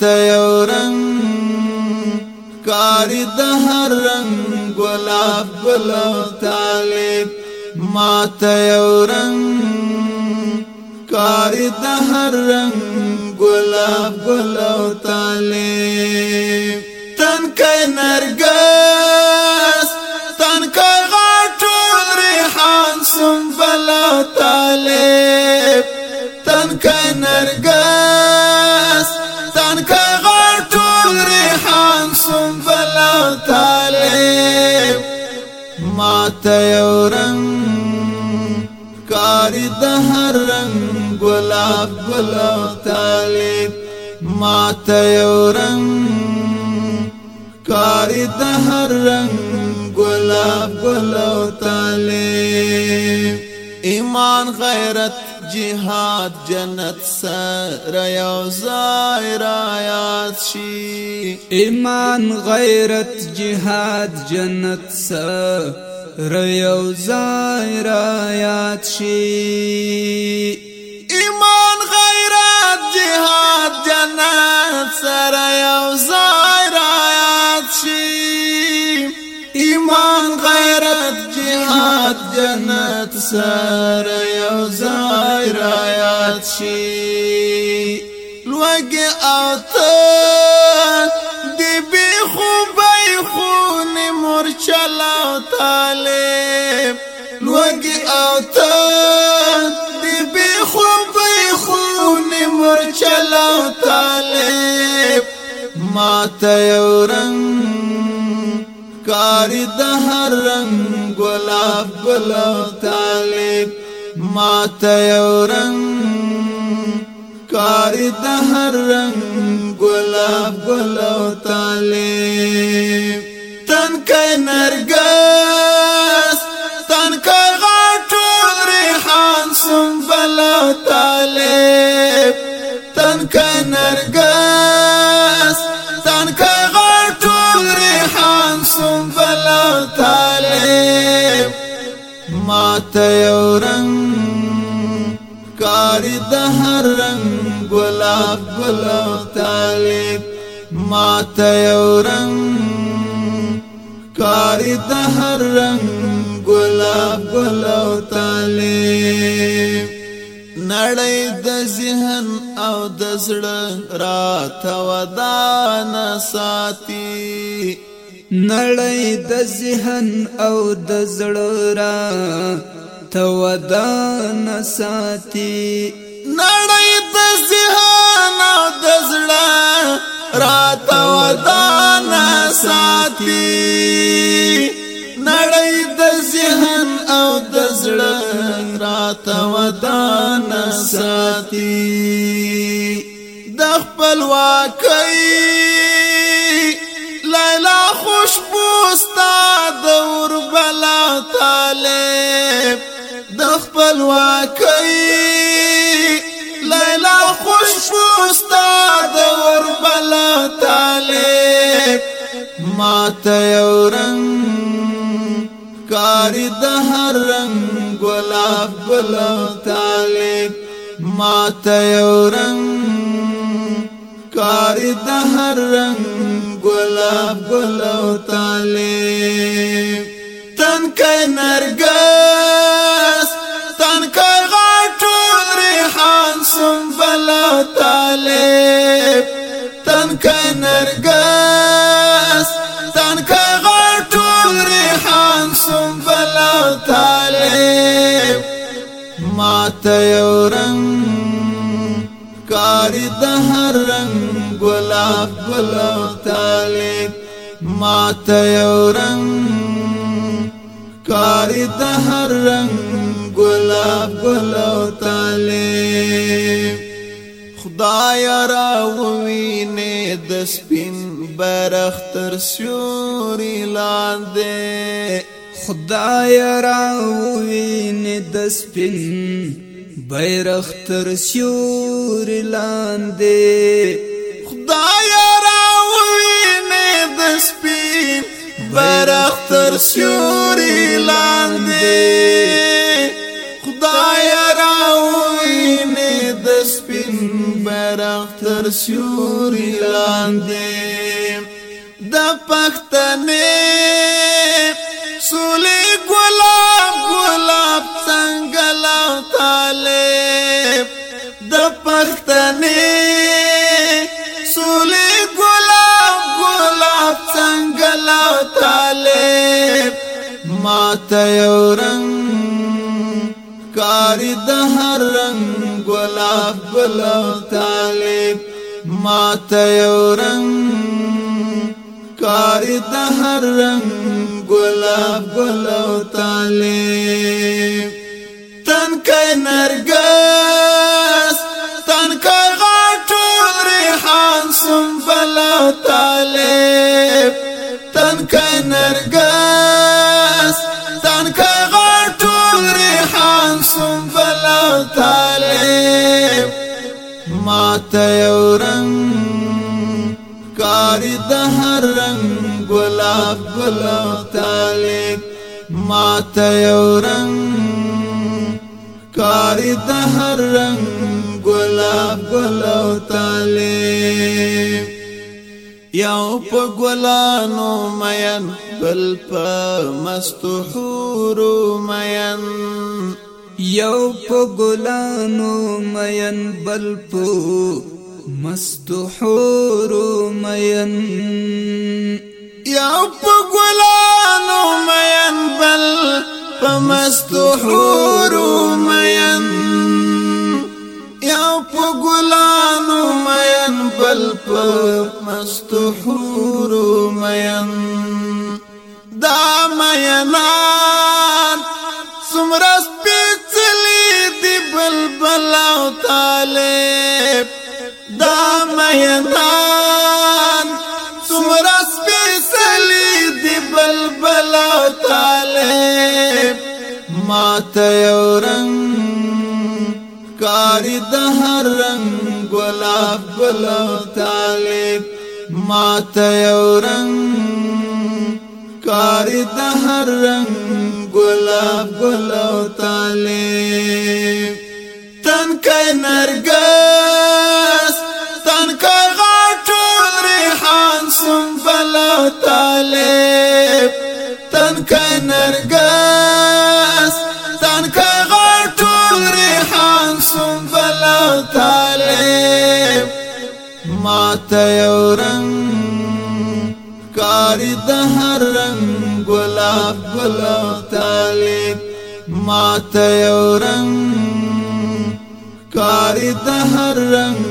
ته یو رنگ کار د هر رنگ ګلاب ګلاب طالب ما ته یو رنگ کار د هر رنگ ګلاب ګلاب طالب تن کای نرګس تن کای ریحان سنبل طالب تن کای نرګس ته یو رنگ کاری د هر رنگ ګلاب ګلاب طالب ما ته یو رنگ کاری د هر رنگ ګلاب ګلاب طالب ایمان غیرت جهاد جنت سره یو ځای را یاد شي ایمان غیرت جهاد جنت سره ریو زای را یاد شي ایمان غیرت جهاد جنت سره یو زای را یاد شي ایمان غیرت جهاد جنت سره یو زای را یاد شي نور چلا طالب لوګي او ته دی به خو به خو نور چلا طالب ما ته رنگ کار د هر رنگ ګلاب ګلاب طالب ما ته رنگ کار د هر رنگ ګلاب ګلاب نرگس تن کر غټو ریحان سن سنبل طالب تن کر نرگس تن کر غټو ریحان سن سنبل طالب ما تیو رنگ کاری د رنگ گلاب گلاب طالب ما تیو رنگ کاری د هر رنگ ګلاب ګلو تعالی نړۍ د ذهن او د زړه راته ودان ساتي نړۍ د ذهن او د زړه را ته ودان ساتي نړۍ د ذهن او د زړه راته ودان ساتي راته ودان ساتي د خپل واکي لیلا خوشبو ستاد ور بلا طالب د خپل واکي لیلا خوشبو ستاد ور بلا طالب ما ته یو رنگ کاری د رنگ گلاب ګلو طالب ما تیو رنگ کاری د رنگ گلاب ګلو طالب تن کای نرگس تن کای غاٹو ریحان سنبل طالب تن کای نرگس ته یو رنگ کاری د هر رنگ ګلاب ګلاب طالب ما ته یو رنگ کاری د هر رنگ ګلاب ګلاب طالب خدای را ووینه د سپین برختر سیوري لاندې خدای را ووینه د سپین بیرخ تر سیور لاندې خدای را وینې د سپین بیرخ تر سیور لاندې خدای را وینې د سپین بیرخ تر سیور لاندې د پښتنې ماته یو رنگ کاری د هر رنگ ګلاب بل طالب ماته یو رنگ کاری د هر رنگ ګلاب بل طالب تن کای نرګس تن کای غټو ریحان سم بل طالب تن کای نرګس ماته یو رنگ کاری د هر رنگ ګلاب ګلاب طالب ماته یو رنگ کاری د هر رنگ ګلاب ګلاب طالب یو په ګلانو مین بل په مستحور مین یو په ګلانو مین بل په مستحور مین یو په ګلانو مین بل په مستحور مین یو په ګلانو مین بل په مستحور مین دا مینان ته یو رنگ کاری د هر رنگ ګلاب بل طالب ما ته یو رنگ کاری د هر رنگ ګلاب بل طالب تن کای نرګس تن کای غټو ریحان سم بل طالب تن کای نرګس ماته یو رنگ کاری د هر رنگ ګلاب ګلاب تالی ماته یو رنگ کاری د هر رنگ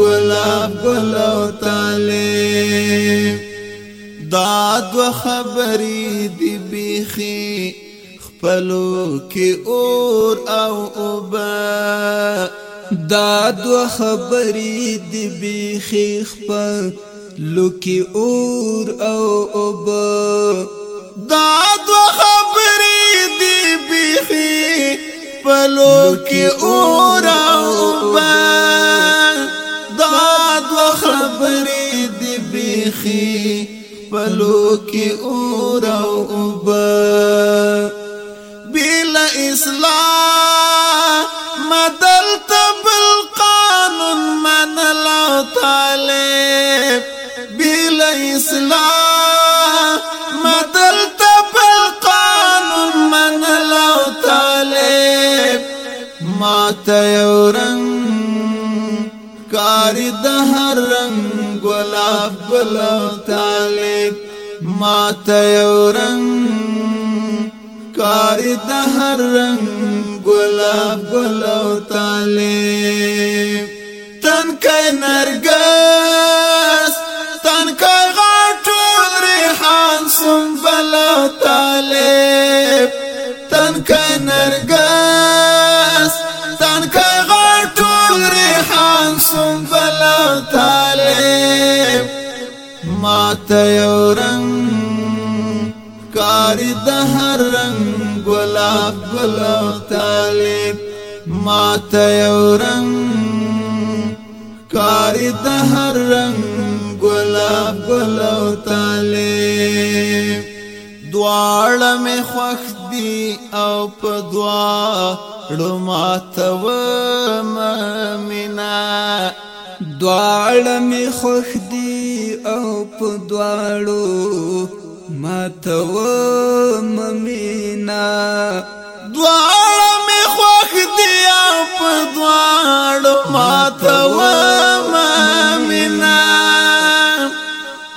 ګلاب ګلاب تالی دا دو خبرې دی بیخي خپلو کې اور او اوبه دا دو خبرې دی بیخی خپل لوکی اور او اوب دا دو خبرې دی بیخی پلوکی اور او اوب دا دو خبرې دی بیخی پلوکی اور او اوب ماته یو رنگ کاری د هر رنگ ګلاب ګل طالب ماته یو رنگ کاری د هر رنگ ګلاب ګل طالب تن کای نرګس تن کای غټو ریحان بلا طالب تن کای نرګس ماته یو رنگ کاری د هر رنگ ګلاب ګلاب طالب ماته یو رنگ کاری د هر رنگ ګلاب ګلاب طالب دواړه مې خوښ دي او په دوا ړماته و ممینا دواړه مې خوښ دي او په دواړو ماتو ممینا دواړو می خوخ دی او په دواړو ماتو ممینا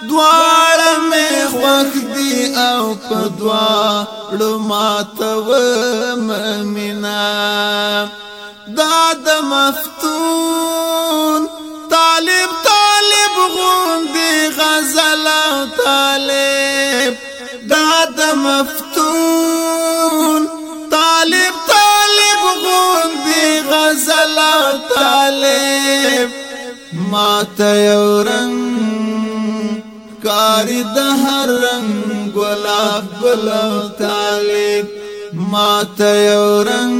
دواړو می خوخ دی او په دواړو ماتو ممینا دا د مفت مفتون طالب طالب غوندي غزل طالب ما تيورن کاری د هر رنگ ګلاب ګلاب طالب ما تيورن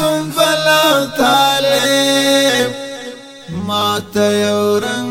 معصوم فلا طالب ما ته یو رنگ